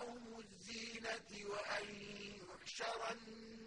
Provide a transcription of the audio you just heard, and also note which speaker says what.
Speaker 1: مَوْعِدُكُمْ يَوْمُ الزِّينَةِ وَأَن يُحْشَرَ النَّاسُ